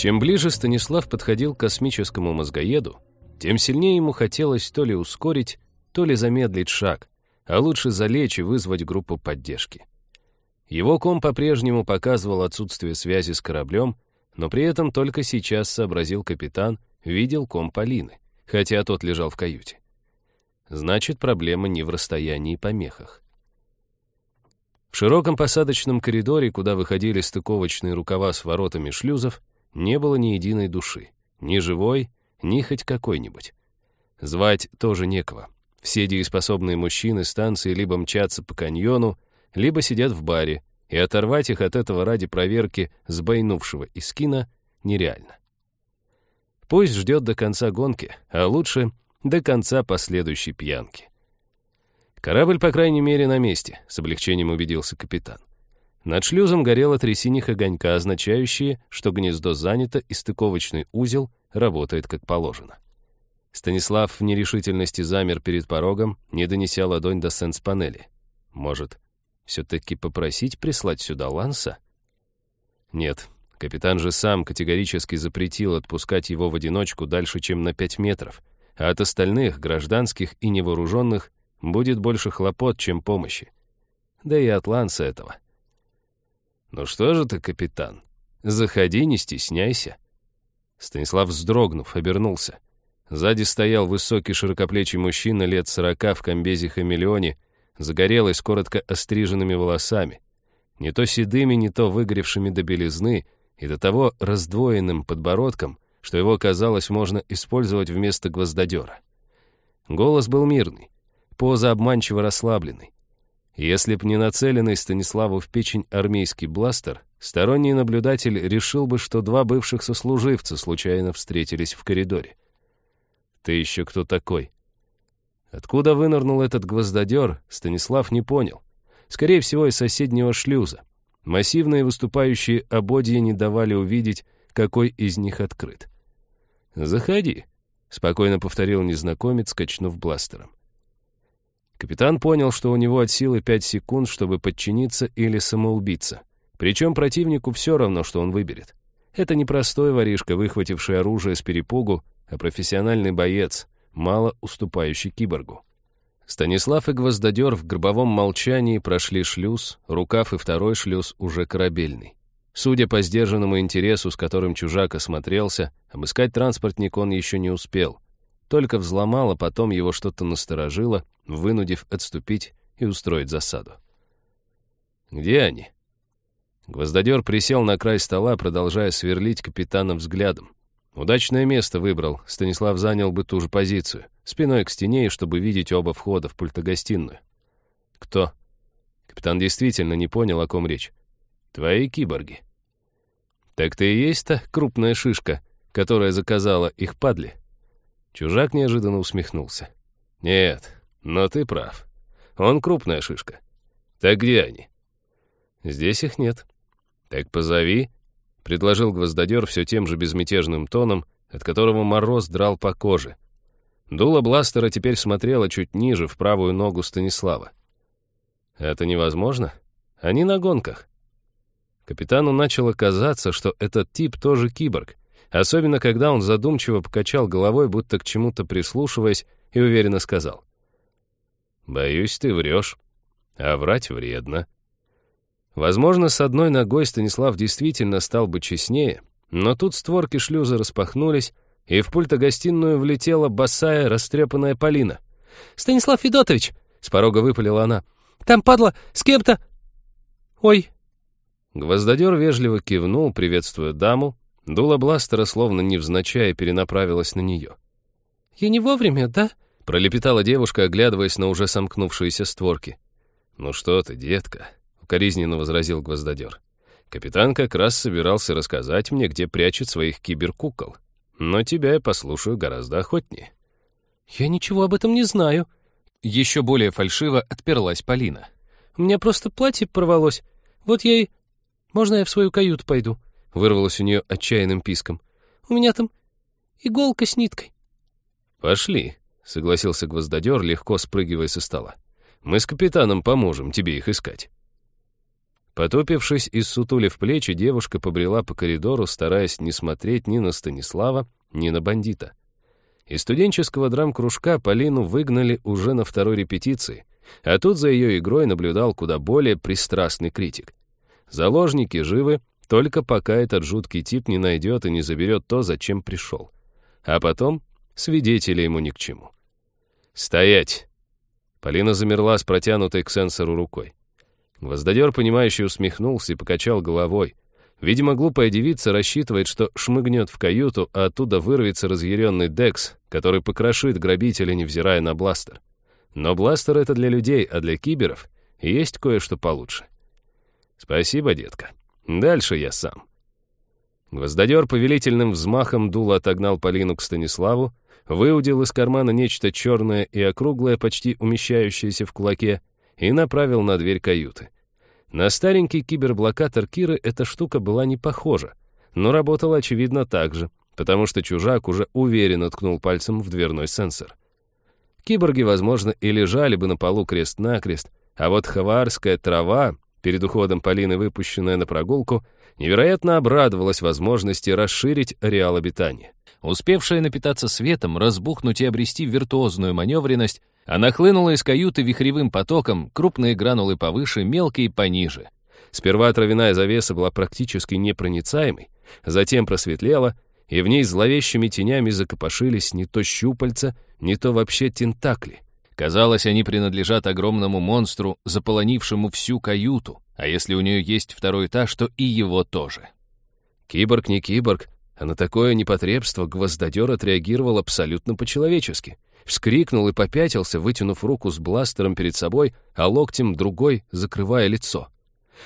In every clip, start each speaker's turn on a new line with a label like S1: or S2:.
S1: Чем ближе Станислав подходил к космическому мозгоеду, тем сильнее ему хотелось то ли ускорить, то ли замедлить шаг, а лучше залечь и вызвать группу поддержки. Его ком по-прежнему показывал отсутствие связи с кораблем, но при этом только сейчас сообразил капитан, видел ком Полины, хотя тот лежал в каюте. Значит, проблема не в расстоянии и помехах. В широком посадочном коридоре, куда выходили стыковочные рукава с воротами шлюзов, не было ни единой души, ни живой, ни хоть какой-нибудь. Звать тоже некого. Все дееспособные мужчины станции либо мчатся по каньону, либо сидят в баре, и оторвать их от этого ради проверки сбойнувшего искина нереально. Пусть ждет до конца гонки, а лучше до конца последующей пьянки. Корабль, по крайней мере, на месте, с облегчением убедился капитан. Над шлюзом горело три синих огонька, означающие, что гнездо занято и стыковочный узел работает как положено. Станислав в нерешительности замер перед порогом, не донеся ладонь до сенс-панели. Может, все-таки попросить прислать сюда Ланса? Нет, капитан же сам категорически запретил отпускать его в одиночку дальше, чем на пять метров, а от остальных, гражданских и невооруженных, будет больше хлопот, чем помощи. Да и от Ланса этого. «Ну что же ты, капитан? Заходи, не стесняйся». Станислав, вздрогнув, обернулся. Сзади стоял высокий широкоплечий мужчина лет сорока в комбезе-хамелеоне, загорелый с коротко остриженными волосами. Не то седыми, не то выгоревшими до белизны, и до того раздвоенным подбородком, что его, казалось, можно использовать вместо гвоздодера. Голос был мирный, поза обманчиво расслабленной. Если б не нацеленный Станиславу в печень армейский бластер, сторонний наблюдатель решил бы, что два бывших сослуживца случайно встретились в коридоре. «Ты еще кто такой?» Откуда вынырнул этот гвоздодер, Станислав не понял. Скорее всего, из соседнего шлюза. Массивные выступающие ободья не давали увидеть, какой из них открыт. «Заходи», — спокойно повторил незнакомец, качнув бластером. Капитан понял, что у него от силы пять секунд, чтобы подчиниться или самоубиться. Причем противнику все равно, что он выберет. Это не простой воришка, выхвативший оружие с перепугу, а профессиональный боец, мало уступающий киборгу. Станислав и Гвоздодер в гробовом молчании прошли шлюз, рукав и второй шлюз уже корабельный. Судя по сдержанному интересу, с которым чужак осмотрелся, обыскать транспортник он еще не успел. Только взломал, а потом его что-то насторожило, вынудив отступить и устроить засаду. «Где они?» Гвоздодер присел на край стола, продолжая сверлить капитана взглядом. Удачное место выбрал. Станислав занял бы ту же позицию. Спиной к стене, чтобы видеть оба входа в пультогостиную. «Кто?» Капитан действительно не понял, о ком речь. «Твои киборги». «Так ты и есть та крупная шишка, которая заказала их падли?» Чужак неожиданно усмехнулся. «Нет, но ты прав. Он крупная шишка. Так где они?» «Здесь их нет». «Так позови», — предложил гвоздодер все тем же безмятежным тоном, от которого мороз драл по коже. Дуло бластера теперь смотрело чуть ниже, в правую ногу Станислава. «Это невозможно? Они на гонках». Капитану начало казаться, что этот тип тоже киборг, особенно когда он задумчиво покачал головой, будто к чему-то прислушиваясь, и уверенно сказал. «Боюсь, ты врешь, а врать вредно». Возможно, с одной ногой Станислав действительно стал бы честнее, но тут створки шлюза распахнулись, и в пультогостиную влетела босая, растрепанная Полина.
S2: «Станислав Федотович!» — с порога выпалила она. «Там, падла, с кем-то...» «Ой!»
S1: Гвоздодер вежливо кивнул, приветствуя даму. Дуло бластера словно невзначай перенаправилась на нее.
S2: «Я не вовремя, да?»
S1: — пролепетала девушка, оглядываясь на уже сомкнувшиеся створки. «Ну что ты, детка?» укоризненно возразил гвоздодер. Капитан как раз собирался рассказать мне, где прячет своих киберкукол. Но тебя я послушаю гораздо охотнее.
S2: Я ничего об этом не знаю. Еще более фальшиво отперлась Полина. У меня просто платье порвалось. Вот я и... Можно я в свою каюту пойду? Вырвалось у нее отчаянным писком. У меня там иголка с ниткой.
S1: Пошли, согласился гвоздодер, легко спрыгивая со стола. Мы с капитаном поможем тебе их искать. Потупившись и сутулив плечи, девушка побрела по коридору, стараясь не смотреть ни на Станислава, ни на бандита. Из студенческого драм-кружка Полину выгнали уже на второй репетиции, а тут за ее игрой наблюдал куда более пристрастный критик. Заложники живы, только пока этот жуткий тип не найдет и не заберет то, зачем пришел. А потом свидетели ему ни к чему. «Стоять!» Полина замерла с протянутой к сенсору рукой. Гвоздодер, понимающий, усмехнулся и покачал головой. Видимо, глупая девица рассчитывает, что шмыгнет в каюту, а оттуда вырвется разъяренный Декс, который покрошит грабителя, невзирая на бластер. Но бластер — это для людей, а для киберов есть кое-что получше. Спасибо, детка. Дальше я сам. Гвоздодер повелительным взмахом дула отогнал Полину к Станиславу, выудил из кармана нечто черное и округлое, почти умещающееся в кулаке, и направил на дверь каюты. На старенький киберблокатор Киры эта штука была не похожа, но работала, очевидно, так же, потому что чужак уже уверенно ткнул пальцем в дверной сенсор. Киборги, возможно, и лежали бы на полу крест-накрест, а вот хаварская трава, перед уходом Полины выпущенная на прогулку, невероятно обрадовалась возможности расширить ареал обитания. Успевшая напитаться светом, разбухнуть и обрести виртуозную маневренность, она хлынула из каюты вихревым потоком, крупные гранулы повыше, мелкие пониже. Сперва травяная завеса была практически непроницаемой, затем просветлела, и в ней зловещими тенями закопошились не то щупальца, не то вообще тентакли. Казалось, они принадлежат огромному монстру, заполонившему всю каюту, а если у нее есть второй этаж, то и его тоже. Киборг не киборг, а на такое непотребство гвоздодер отреагировал абсолютно по-человечески. Вскрикнул и попятился, вытянув руку с бластером перед собой, а локтем другой закрывая лицо.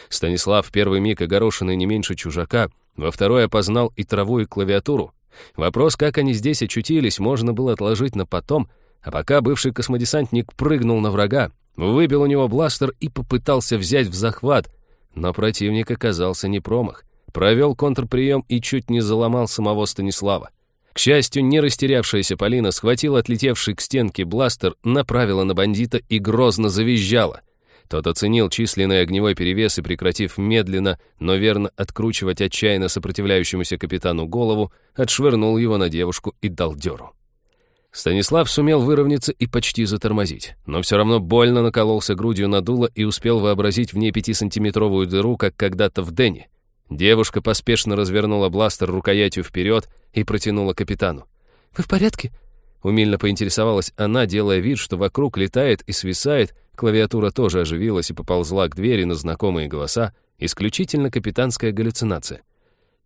S1: Станислав первый миг огорошенный не меньше чужака, во второй опознал и траву, и клавиатуру. Вопрос, как они здесь очутились, можно было отложить на потом, а пока бывший космодесантник прыгнул на врага, выбил у него бластер и попытался взять в захват, но противник оказался не промах провел контрприем и чуть не заломал самого Станислава. К счастью, не растерявшаяся Полина схватила отлетевший к стенке бластер, направила на бандита и грозно завизжала. Тот оценил численный огневой перевес и, прекратив медленно, но верно откручивать отчаянно сопротивляющемуся капитану голову, отшвырнул его на девушку и дал дёру. Станислав сумел выровняться и почти затормозить, но все равно больно накололся грудью на дуло и успел вообразить в ней пятисантиметровую дыру, как когда-то в Дэнни. Девушка поспешно развернула бластер рукоятью вперед и протянула капитану. «Вы в порядке?» Умильно поинтересовалась она, делая вид, что вокруг летает и свисает, клавиатура тоже оживилась и поползла к двери на знакомые голоса, исключительно капитанская галлюцинация.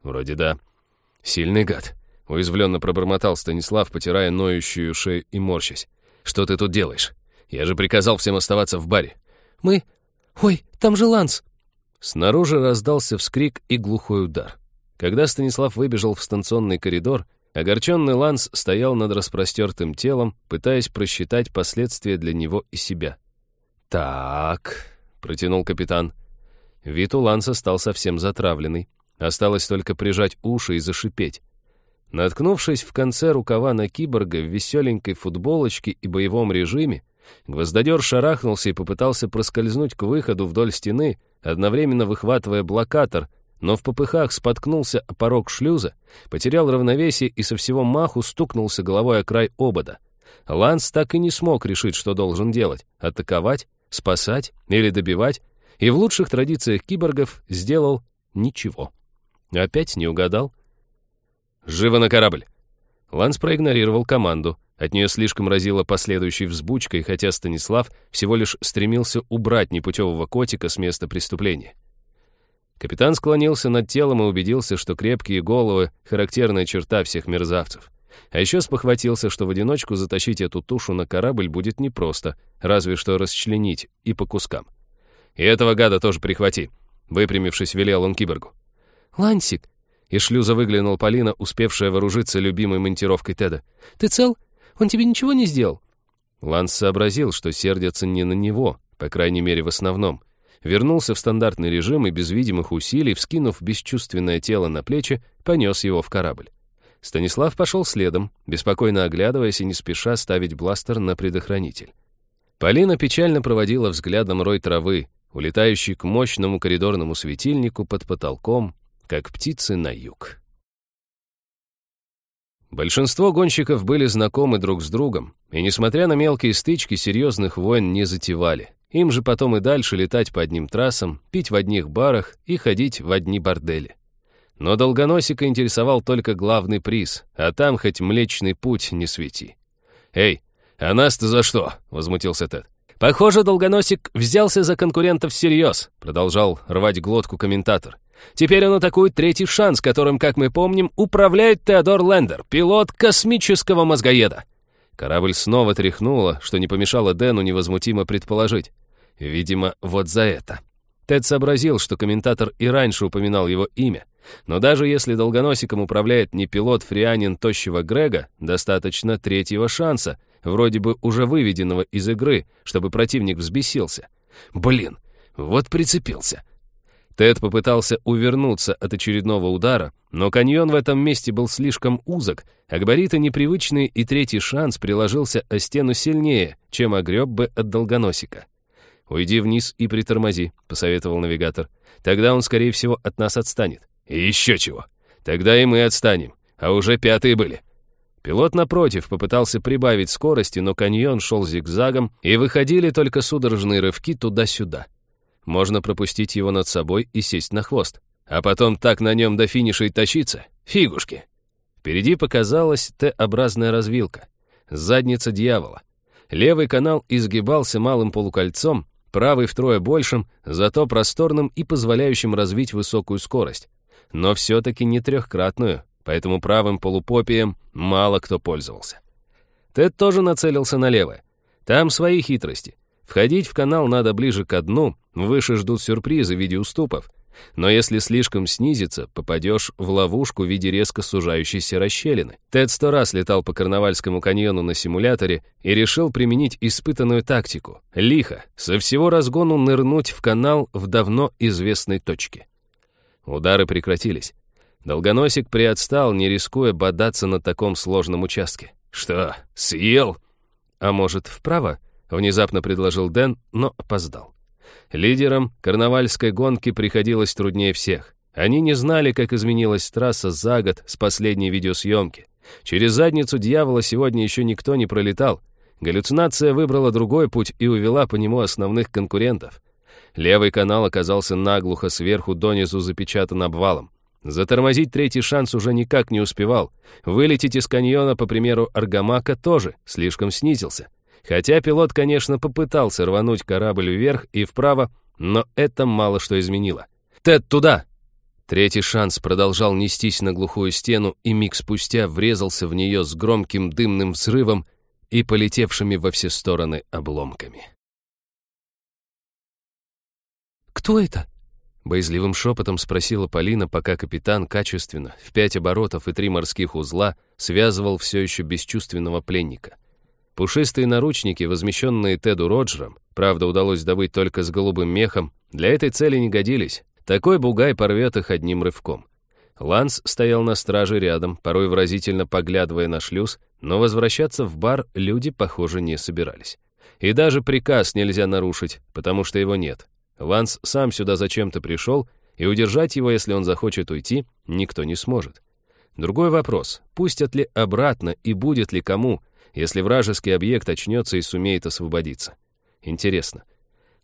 S1: «Вроде да. Сильный гад», — уязвленно пробормотал Станислав, потирая ноющую шею и морщась. «Что ты тут делаешь? Я же приказал всем оставаться в баре».
S2: «Мы... Ой, там же Ланс!»
S1: Снаружи раздался вскрик и глухой удар. Когда Станислав выбежал в станционный коридор, огорченный Ланс стоял над распростертым телом, пытаясь просчитать последствия для него и себя. «Так», — протянул капитан. Вид у Ланса стал совсем затравленный. Осталось только прижать уши и зашипеть. Наткнувшись в конце рукава на киборга в веселенькой футболочке и боевом режиме, гвоздодер шарахнулся и попытался проскользнуть к выходу вдоль стены, одновременно выхватывая блокатор, но в попыхах споткнулся о порог шлюза, потерял равновесие и со всего маху стукнулся головой о край обода. Ланс так и не смог решить, что должен делать — атаковать, спасать или добивать, и в лучших традициях киборгов сделал ничего. Опять не угадал. «Живо на корабль!» Ланс проигнорировал команду — от нее слишком разило последующей взбучкой, хотя Станислав всего лишь стремился убрать непутевого котика с места преступления. Капитан склонился над телом и убедился, что крепкие головы — характерная черта всех мерзавцев. А еще спохватился, что в одиночку затащить эту тушу на корабль будет непросто, разве что расчленить и по кускам. «И этого гада тоже прихвати», — выпрямившись, велел он киборгу.
S2: «Лансик!» — из шлюза выглянула Полина, успевшая вооружиться любимой монтировкой Теда. «Ты цел?» Он тебе ничего не сделал?»
S1: Ланс сообразил, что сердятся не на него, по крайней мере, в основном. Вернулся в стандартный режим и без видимых усилий, вскинув бесчувственное тело на плечи, понес его в корабль. Станислав пошел следом, беспокойно оглядываясь и не спеша ставить бластер на предохранитель. Полина печально проводила взглядом рой травы, улетающий к мощному коридорному светильнику под потолком, как птицы на юг. Большинство гонщиков были знакомы друг с другом, и, несмотря на мелкие стычки, серьезных войн не затевали. Им же потом и дальше летать по одним трассам, пить в одних барах и ходить в одни бордели. Но Долгоносика интересовал только главный приз, а там хоть Млечный Путь не свети. «Эй, а нас-то за что?» — возмутился Тед.
S2: «Похоже, Долгоносик взялся за конкурентов всерьез», — продолжал рвать глотку комментатор. Теперь он атакует третий шанс, которым, как мы помним, управляет Теодор Лендер, пилот космического мозгоеда. Корабль снова тряхнуло, что не помешало Дэну невозмутимо предположить. Видимо, вот за это. Тед сообразил, что комментатор и раньше упоминал его имя. Но даже если долгоносиком управляет не пилот-фрианин тощего Грега, достаточно третьего шанса, вроде бы уже выведенного из игры, чтобы противник взбесился. Блин, вот прицепился. Тед попытался увернуться от очередного удара, но каньон в этом месте был слишком узок, а габариты непривычные, и третий шанс приложился о стену сильнее, чем огреб бы от долгоносика. «Уйди вниз и притормози», — посоветовал навигатор. «Тогда он, скорее всего, от нас отстанет». «И еще чего. Тогда и мы отстанем. А уже пятые были». Пилот, напротив, попытался прибавить скорости, но каньон шел зигзагом, и выходили только судорожные рывки туда-сюда. Можно пропустить его над собой и сесть на хвост. А потом так на нем до финиша и тащиться. Фигушки. Впереди показалась Т-образная развилка. Задница дьявола. Левый канал изгибался малым полукольцом, правый втрое большим, зато просторным и позволяющим развить высокую скорость. Но все-таки не трехкратную, поэтому правым полупопием мало кто пользовался. Тед тоже нацелился на левое. Там свои хитрости. Входить в канал надо ближе к дну, выше ждут сюрпризы в виде уступов. Но если слишком снизиться, попадешь в ловушку в виде резко сужающейся расщелины. Тед сто раз летал по Карнавальскому каньону на симуляторе и решил применить испытанную тактику. Лихо, со всего разгону нырнуть в канал в давно известной точке. Удары прекратились. Долгоносик приотстал, не рискуя бодаться на таком сложном участке. «Что, съел?» «А может, вправо?» Внезапно предложил Дэн, но опоздал. Лидерам карнавальской гонки приходилось труднее всех. Они не знали, как изменилась трасса за год с последней видеосъемки. Через задницу дьявола сегодня еще никто не пролетал. Галлюцинация выбрала другой путь и увела по нему основных конкурентов. Левый канал оказался наглухо сверху донизу запечатан обвалом. Затормозить третий шанс уже никак не успевал. Вылететь из каньона, по примеру Аргамака, тоже слишком снизился. Хотя пилот, конечно, попытался рвануть корабль вверх и вправо, но это мало что изменило. «Тед, туда!» Третий шанс продолжал нестись на глухую стену и миг спустя врезался в нее с громким дымным взрывом и полетевшими во все стороны обломками.
S3: «Кто это?»
S1: Боязливым шепотом спросила Полина, пока капитан качественно, в пять оборотов и три морских узла, связывал все еще бесчувственного пленника — Пушистые наручники, возмещенные Теду Роджером, правда, удалось добыть только с голубым мехом, для этой цели не годились. Такой бугай порвет их одним рывком. Ланс стоял на страже рядом, порой выразительно поглядывая на шлюз, но возвращаться в бар люди, похоже, не собирались. И даже приказ нельзя нарушить, потому что его нет. Ланс сам сюда зачем-то пришел, и удержать его, если он захочет уйти, никто не сможет. Другой вопрос, пустят ли обратно и будет ли кому, если вражеский объект очнется и сумеет освободиться. Интересно.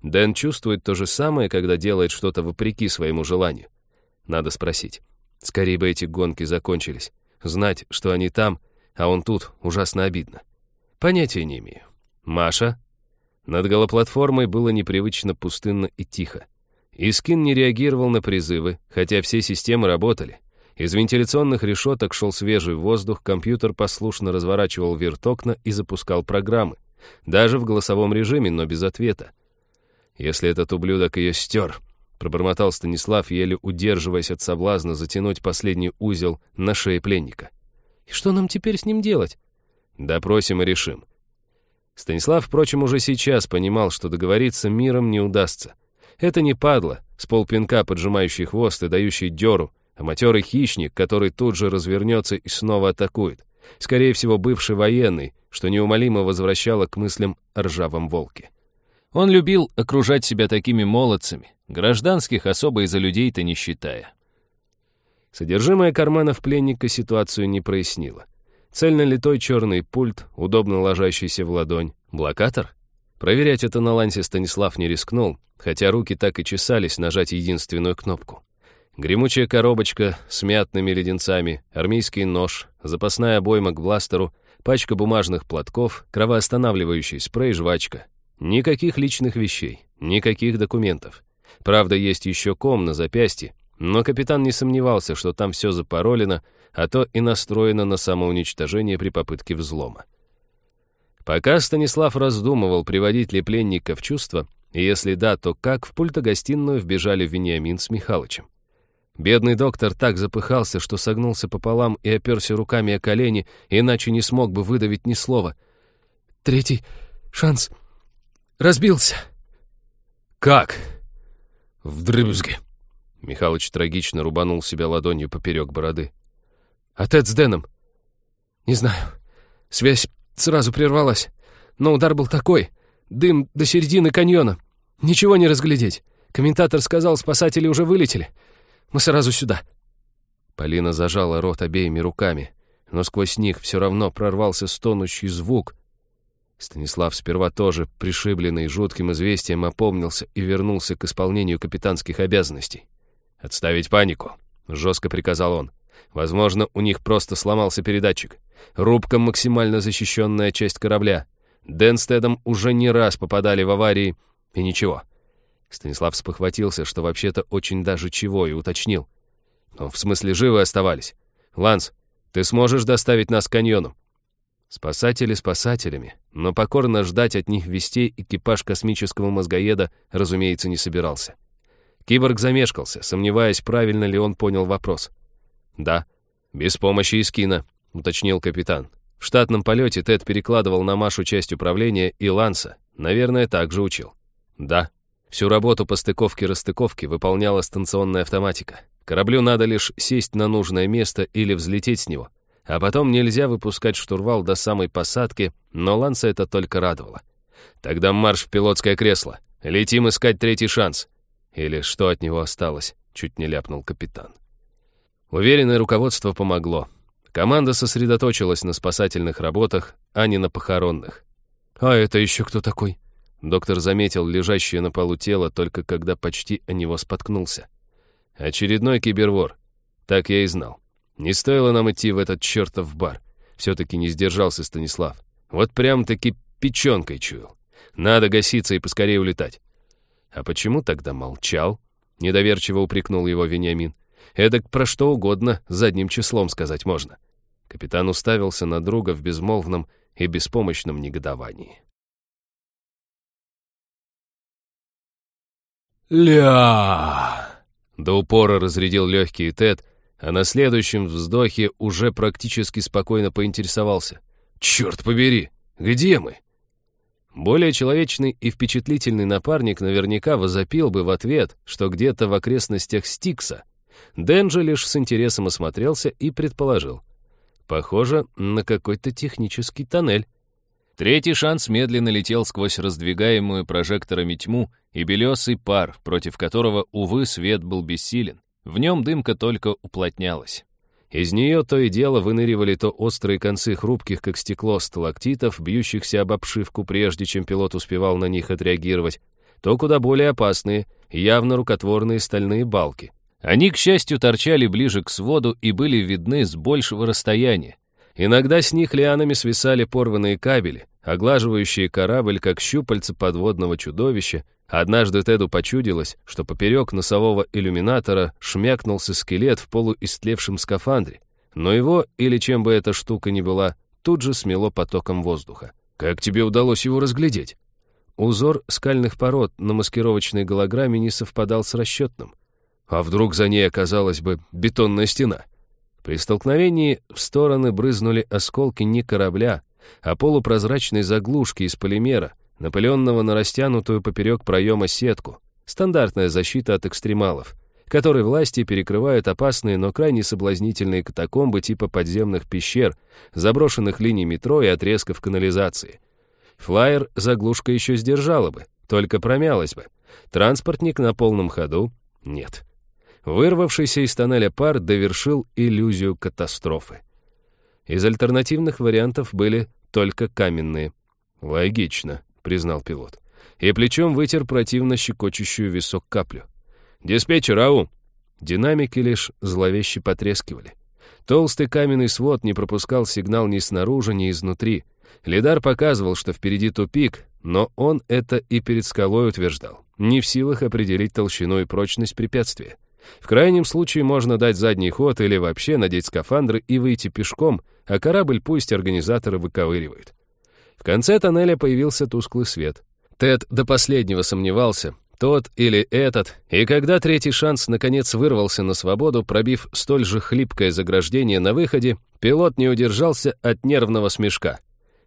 S1: Дэн чувствует то же самое, когда делает что-то вопреки своему желанию. Надо спросить. Скорее бы эти гонки закончились. Знать, что они там, а он тут, ужасно обидно. Понятия не имею. Маша? Над голоплатформой было непривычно пустынно и тихо. Искин не реагировал на призывы, хотя все системы работали. Из вентиляционных решеток шел свежий воздух, компьютер послушно разворачивал вертокна и запускал программы. Даже в голосовом режиме, но без ответа. «Если этот ублюдок ее стер», — пробормотал Станислав, еле удерживаясь от соблазна затянуть последний узел на шее пленника.
S3: «И что нам теперь с ним делать?»
S1: «Допросим и решим». Станислав, впрочем, уже сейчас понимал, что договориться миром не удастся. Это не падла, с полпинка поджимающий хвост и дающий дёру, а матерый хищник, который тут же развернется и снова атакует. Скорее всего, бывший военный, что неумолимо возвращало к мыслям о ржавом волке. Он любил окружать себя такими молодцами, гражданских особо из-за людей-то не считая.
S2: Содержимое карманов пленника ситуацию не прояснило. Цельно литой черный пульт, удобно ложащийся в ладонь. Блокатор? Проверять это на лансе Станислав не рискнул, хотя руки так и чесались нажать единственную кнопку. Гремучая коробочка с мятными леденцами, армейский нож, запасная обойма к бластеру, пачка бумажных платков, кровоостанавливающий спрей, жвачка. Никаких личных вещей, никаких документов. Правда, есть еще ком на запястье, но капитан не сомневался, что там все запаролено, а то и настроено на самоуничтожение при попытке взлома. Пока Станислав раздумывал, приводить ли пленника в чувство, и если да, то как в пультогостиную вбежали Вениамин с Михалычем. Бедный доктор так запыхался, что согнулся пополам и оперся руками о колени, иначе не смог бы выдавить ни слова. «Третий шанс разбился».
S1: «Как?»
S2: «В дрыбзге». Михалыч трагично рубанул себя ладонью поперек бороды. «Отец с Дэном?» «Не знаю. Связь сразу прервалась. Но удар был такой. Дым до середины каньона. Ничего не разглядеть. Комментатор сказал, спасатели уже вылетели. Мы сразу сюда». Полина зажала рот обеими руками, но сквозь них все равно прорвался стонущий звук. Станислав сперва тоже, пришибленный жутким известием, опомнился и вернулся к исполнению капитанских обязанностей. «Отставить панику», — жестко приказал он. «Возможно, у них просто сломался передатчик. Рубка — максимально защищенная часть корабля. Дэн с Тедом уже не раз попадали в аварии, и ничего. Станислав спохватился, что вообще-то очень даже чего, и уточнил. «Ну, в смысле, живы оставались. Ланс, ты сможешь доставить нас к каньону?» Спасатели спасателями, но покорно ждать от них вестей экипаж космического мозгоеда, разумеется, не собирался. Киборг замешкался, сомневаясь, правильно ли он понял вопрос. «Да, без помощи Искина», — уточнил капитан. В штатном полете Тед перекладывал на Машу часть управления и Ланса, наверное, также учил. «Да, Всю работу по стыковке-расстыковке выполняла станционная автоматика. Кораблю надо лишь сесть на нужное место или взлететь с него. А потом нельзя выпускать штурвал до самой посадки, но Ланса это только радовало. Тогда марш в пилотское кресло. Летим искать третий шанс. Или что от него осталось, чуть не ляпнул капитан. Уверенное руководство помогло. Команда сосредоточилась на спасательных работах, а не на похоронных. «А это еще кто такой?» Доктор заметил лежащее на полу тело только когда почти о него споткнулся. Очередной кибервор. Так я и знал. Не стоило нам идти в этот чертов бар. Все-таки не сдержался Станислав. Вот прям-таки печенкой чуял. Надо гаситься и поскорее улетать. А почему тогда молчал? Недоверчиво упрекнул его Вениамин. Эдак про что угодно задним числом сказать можно. Капитан уставился на друга в безмолвном и беспомощном негодовании. «Ля!» До упора разрядил легкий Тед, а на следующем вздохе уже практически спокойно поинтересовался. «Черт побери, где мы?» Более человечный и впечатлительный напарник наверняка возопил бы в ответ, что где-то в окрестностях Стикса. Дэн же лишь с интересом осмотрелся и предположил. Похоже на какой-то технический тоннель. Третий шанс медленно летел сквозь раздвигаемую прожекторами тьму и белесый пар, против которого, увы, свет был бессилен. В нем дымка только уплотнялась. Из нее то и дело выныривали то острые концы хрупких, как стекло, сталактитов, бьющихся об обшивку, прежде чем пилот успевал на них отреагировать, то куда более опасные, явно рукотворные стальные балки. Они, к счастью, торчали ближе к своду и были видны с большего расстояния, Иногда с них лианами свисали порванные кабели, оглаживающие корабль, как щупальца подводного чудовища. Однажды Теду почудилось, что поперек носового иллюминатора шмякнулся скелет в полуистлевшем скафандре. Но его, или чем бы эта штука ни была, тут же смело потоком воздуха. «Как тебе удалось его разглядеть?» Узор скальных пород на маскировочной голограмме не совпадал с расчетным. А вдруг за ней оказалась бы бетонная стена? При столкновении в стороны брызнули осколки не корабля, а полупрозрачной заглушки из полимера, напыленного на растянутую поперек проема сетку. Стандартная защита от экстремалов, которой власти перекрывают опасные, но крайне соблазнительные катакомбы типа подземных пещер, заброшенных линий метро и отрезков канализации. Флайер заглушка еще сдержала бы,
S1: только промялась бы. Транспортник на полном ходу — нет. Вырвавшийся из тоннеля пар довершил иллюзию катастрофы. Из альтернативных вариантов были только каменные. «Логично», — признал пилот. И плечом вытер противно щекочущую висок каплю. «Диспетчер, ау!» Динамики лишь зловеще потрескивали. Толстый каменный свод не пропускал сигнал ни снаружи, ни изнутри. Лидар показывал, что впереди тупик, но он это и перед скалой утверждал. Не в силах определить толщину и прочность препятствия. В крайнем случае можно дать задний ход или вообще надеть скафандры и выйти пешком, а корабль пусть организаторы выковыривают. В конце тоннеля появился тусклый свет. Тед до последнего сомневался, тот или этот, и когда третий шанс наконец вырвался на свободу, пробив столь же хлипкое заграждение на выходе, пилот не удержался от нервного смешка.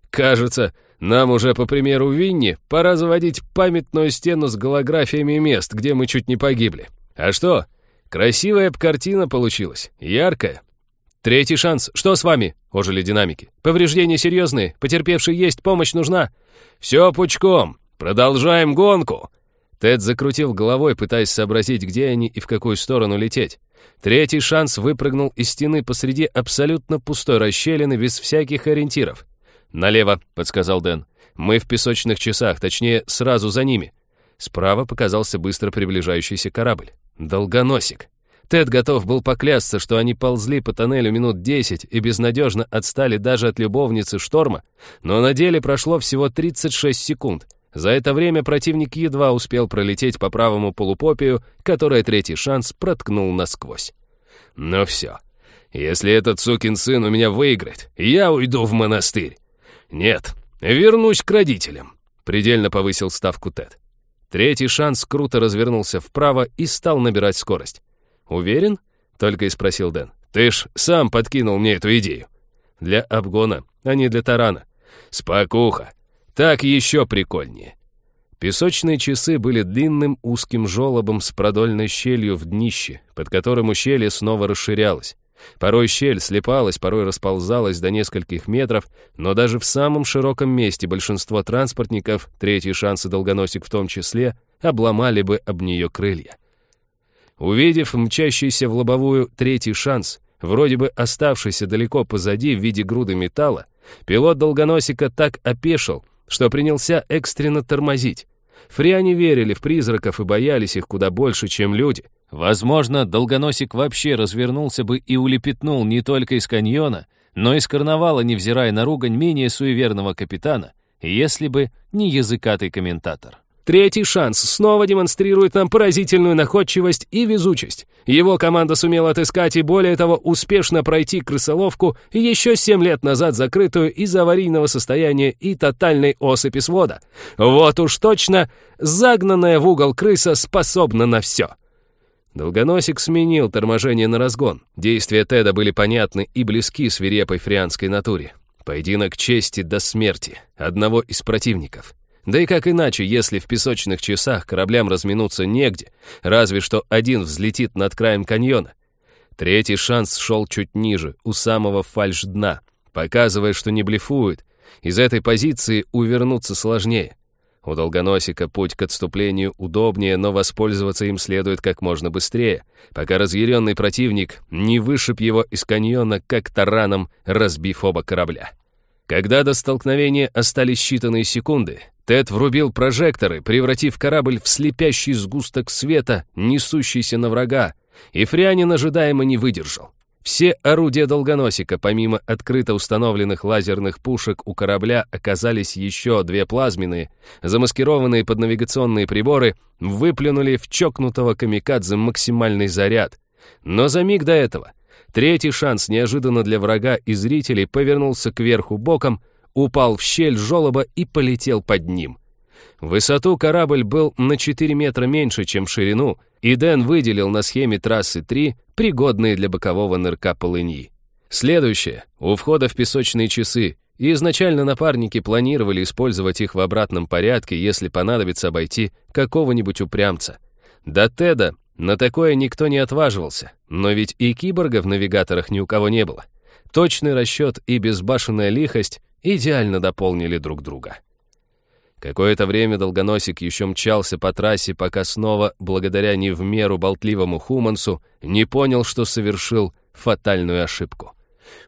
S1: «Кажется, нам уже, по примеру Винни, пора заводить памятную стену с голографиями мест, где мы чуть не погибли. А что, красивая картина получилась, яркая». «Третий шанс. Что с вами?» — ожили динамики. «Повреждения серьезные. Потерпевший есть. Помощь нужна». «Все пучком. Продолжаем гонку». Тед закрутил головой, пытаясь сообразить, где они и в какую сторону лететь. Третий шанс выпрыгнул из стены посреди абсолютно пустой расщелины без всяких ориентиров. «Налево», — подсказал Дэн. «Мы в песочных часах, точнее, сразу за ними». Справа показался быстро приближающийся корабль. «Долгоносик». Тед готов был поклясться, что они ползли по тоннелю минут десять и безнадежно отстали даже от любовницы шторма, но на деле прошло всего 36 секунд — за это время противник едва успел пролететь по правому полупопию, которое третий шанс проткнул насквозь. «Ну все. Если этот сукин сын у меня выиграет, я уйду в монастырь. Нет, вернусь к родителям», — предельно повысил ставку Тед. Третий шанс круто развернулся вправо и стал набирать скорость. «Уверен?» — только и спросил Дэн. «Ты ж сам подкинул мне эту идею». «Для обгона, а не для тарана». «Спокуха. Так еще прикольнее. Песочные часы были длинным узким желобом с продольной щелью в днище, под которым ущелье снова расширялось. Порой щель слепалась, порой расползалась до нескольких метров, но даже в самом широком месте большинство транспортников, третий шанс и долгоносик в том числе, обломали бы об нее крылья. Увидев мчащийся в лобовую третий шанс, вроде бы оставшийся далеко позади в виде груды металла, пилот долгоносика так опешил, что принялся экстренно тормозить. Фриане верили в призраков и боялись их куда больше, чем люди. Возможно, долгоносик вообще развернулся бы и улепетнул не только из каньона, но и из карнавала, невзирая на ругань менее суеверного капитана, если бы не языкатый комментатор. Третий шанс снова демонстрирует нам поразительную находчивость и везучесть. Его команда сумела отыскать и, более того, успешно пройти крысоловку, еще семь лет назад закрытую из-за аварийного состояния и тотальной осыпи свода. Вот уж точно, загнанная в угол крыса способна на все. Долгоносик сменил торможение на разгон. Действия Теда были понятны и близки свирепой фрианской натуре. Поединок чести до смерти одного из противников. Да и как иначе, если в песочных часах кораблям разминуться негде, разве что один взлетит над краем каньона. Третий шанс шел чуть ниже, у самого фальш-дна, показывая, что не блефует. Из этой позиции увернуться сложнее. У долгоносика путь к отступлению удобнее, но воспользоваться им следует как можно быстрее, пока разъяренный противник не вышиб его из каньона, как тараном, разбив оба корабля. Когда до столкновения остались считанные секунды, Тед врубил прожекторы, превратив корабль в слепящий сгусток света, несущийся на врага, и Фрианин ожидаемо не выдержал. Все орудия долгоносика, помимо открыто установленных лазерных пушек у корабля, оказались еще две плазменные, замаскированные под навигационные приборы, выплюнули в чокнутого камикадзе максимальный заряд. Но за миг до этого третий шанс неожиданно для врага и зрителей повернулся кверху боком, упал в щель жолоба и полетел под ним. В высоту корабль был на 4 метра меньше, чем в ширину, и Дэн выделил на схеме трассы 3 пригодные для бокового нырка полыньи. Следующее, у входа в песочные часы, и изначально напарники планировали использовать их в обратном порядке, если понадобится обойти какого-нибудь упрямца. До Теда на такое никто не отваживался, но ведь и киборга в навигаторах ни у кого не было. Точный расчет и безбашенная лихость идеально дополнили друг друга. Какое-то время долгоносик еще мчался по трассе, пока снова, благодаря не в меру болтливому Хумансу, не понял, что совершил фатальную ошибку.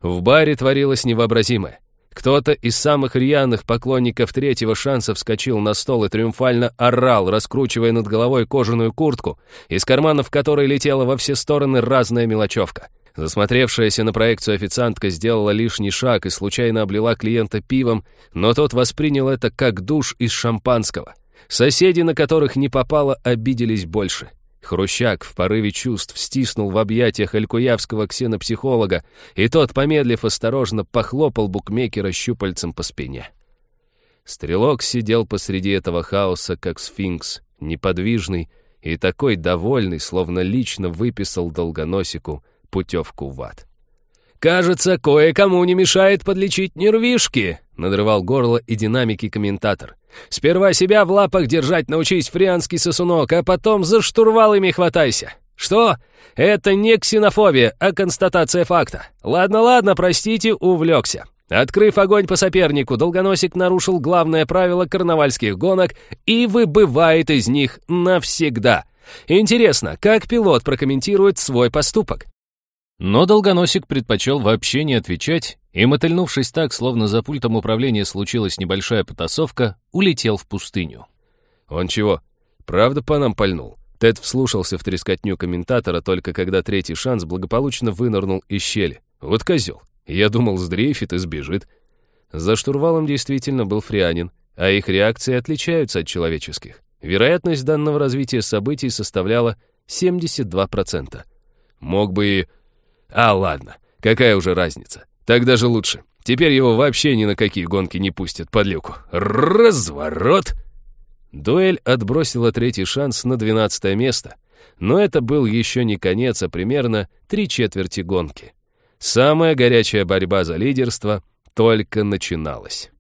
S1: В баре творилось невообразимое. Кто-то из самых рьяных поклонников третьего шанса вскочил на стол и триумфально орал, раскручивая над головой кожаную куртку, из карманов которой летела во все стороны разная мелочевка. Засмотревшаяся на проекцию официантка сделала лишний шаг и случайно облила клиента пивом, но тот воспринял это как душ из шампанского. Соседи, на которых не попало, обиделись больше. Хрущак в порыве чувств стиснул в объятиях алькуявского ксенопсихолога, и тот, помедлив осторожно, похлопал букмекера щупальцем по спине. Стрелок сидел посреди этого хаоса, как сфинкс, неподвижный и такой довольный, словно лично выписал долгоносику путевку в ад. «Кажется, кое-кому не мешает подлечить нервишки», — надрывал горло и динамики комментатор. «Сперва себя в лапах держать научись, фрианский сосунок, а потом за штурвалами хватайся. Что? Это не ксенофобия, а констатация факта. Ладно-ладно, простите, увлекся. Открыв огонь по сопернику, Долгоносик нарушил главное правило карнавальских гонок и выбывает из них навсегда. Интересно, как пилот прокомментирует свой поступок?
S2: Но Долгоносик предпочел вообще не отвечать и, мотыльнувшись так, словно за пультом управления случилась небольшая потасовка, улетел в пустыню.
S1: «Он чего, правда по нам пальнул?» Тед вслушался в трескотню комментатора только когда третий шанс благополучно вынырнул из щели. «Вот козел. Я думал, сдрейфит и сбежит». За штурвалом действительно был фрианин, а их реакции отличаются от человеческих. Вероятность данного развития событий составляла 72%. Мог бы и а, ладно, какая уже разница. Так даже лучше. Теперь его вообще ни на какие гонки не пустят под люку. Разворот! Дуэль отбросила третий шанс на двенадцатое место. Но это был еще не конец, а примерно три четверти гонки. Самая горячая борьба за лидерство только начиналась.